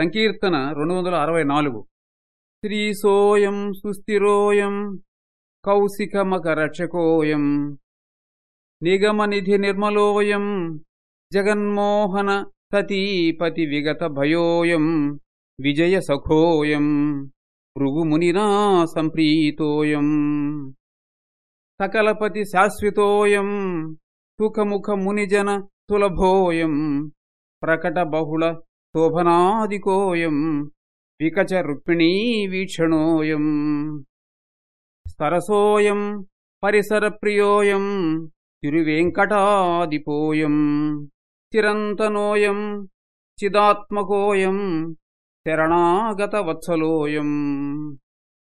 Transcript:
సంకీర్తన రెండు వందల అరవై నాలుగు. శ్రీసోయం సుస్థిరోయం కౌశికమకరక్షకోయం నిగమనిధి నిర్మలోయం జగన్మోహన సతీపతి విగత భయోయం విజయ సఖోయం భృగుమునినా సంప్రీతోయం సకలపతి శాశ్వతోయం సుఖముఖ మునిజన సులభోయం ప్రకట బహుళ శోభనాదికోయం వికచ రుక్మిణీ వీక్షణోయం సరసోయం పరిసరప్రియోయం తిరువేంకటాదిపోయం చిరంతనోయం చిదాత్మకోయం శరణాగతవత్సలోయం